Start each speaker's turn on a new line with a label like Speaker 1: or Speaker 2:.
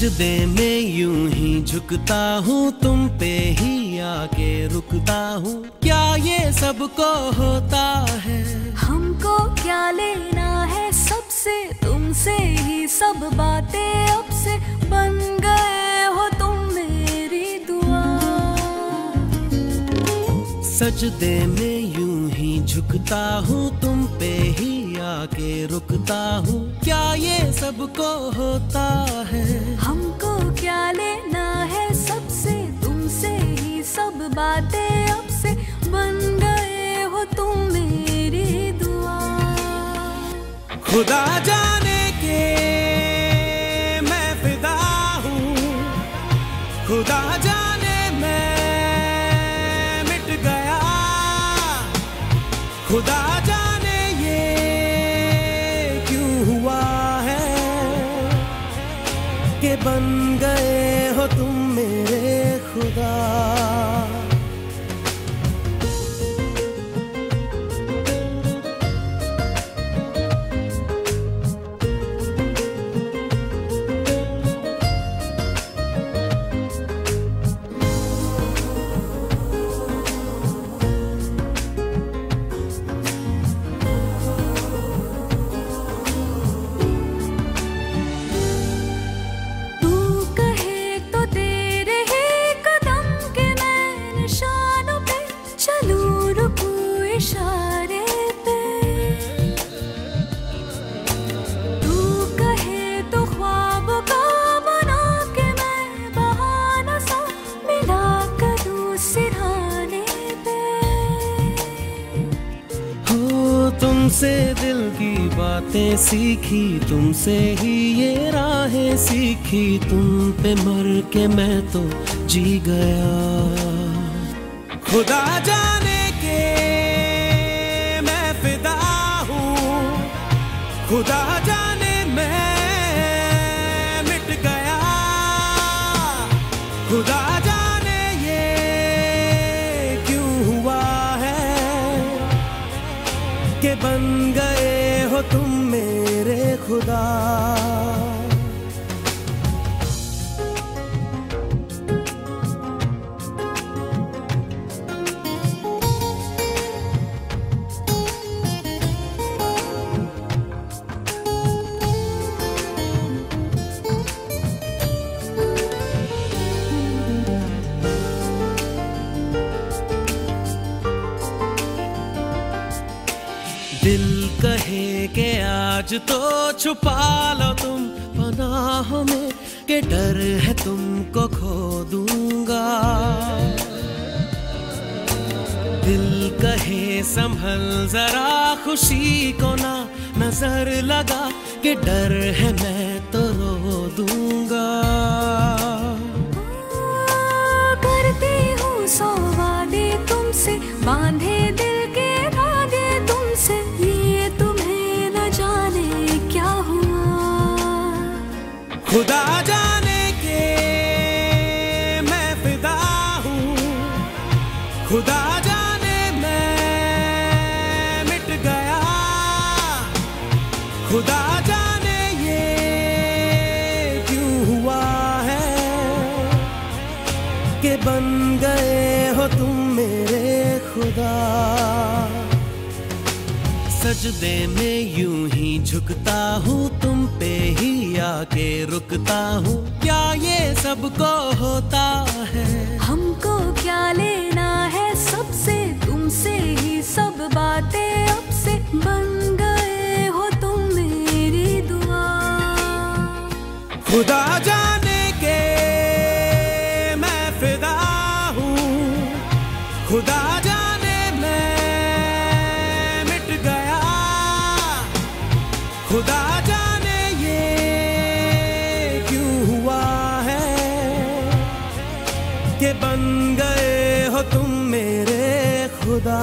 Speaker 1: सजदे में यूँ ही झुकता हूँ तुम पे ही आके रुकता हूँ। क्या ये सबको होता है?
Speaker 2: हमको क्या लेना है? सबसे तुमसे ही सब बातें अब से बन गए हो तुम मेरी दुआ।
Speaker 1: सजदे में यूँ ही झुकता हूँ तुम पे ही आके रुकता हूँ। क्या ये सबको होता है?
Speaker 2: हमको क्या लेना है? सबसे तुमसे ही सब बातें अब से बन गए हो तुम मेरी दुआ।
Speaker 1: खुदा जाने के मैं फिदा हूँ। खुदा जाने मैं मिट गया। खुदा बन गए हो तुम मेरे खुदा। तुमसे दिल की बातें सीखी, तुमसे ही ये राहें सीखी, तुम पे मर के मैं तो जी गया। खुदा जाने के मैं फिदा हूँ, खुदा जाने आज तो छुपा लो तुम पनाह में, के डर है तुमको खो दूँगा। दिल कहे संभल, जरा खुशी को ना नज़र लगा, के डर है मैं तो रो दूँगा। खुदा जाने के मैं फिदा हूँ। खुदा जाने मैं मिट गया। खुदा जाने ये क्यों हुआ है कि बन गए हो तुम मेरे खुदा? सजदे में यूँ ही झुकता हूँ तुम पे ही आके रुकता हूँ। क्या ये सबको होता है?
Speaker 2: हमको क्या लेना है? सबसे तुमसे ही सब बातें अब से बन गए हो तुम मेरी दुआ।
Speaker 1: खुदा जाने के मैं फिदा हूँ। खुदा खुदा जाने ये क्यों हुआ है कि बन गए हो तुम मेरे
Speaker 2: खुदा?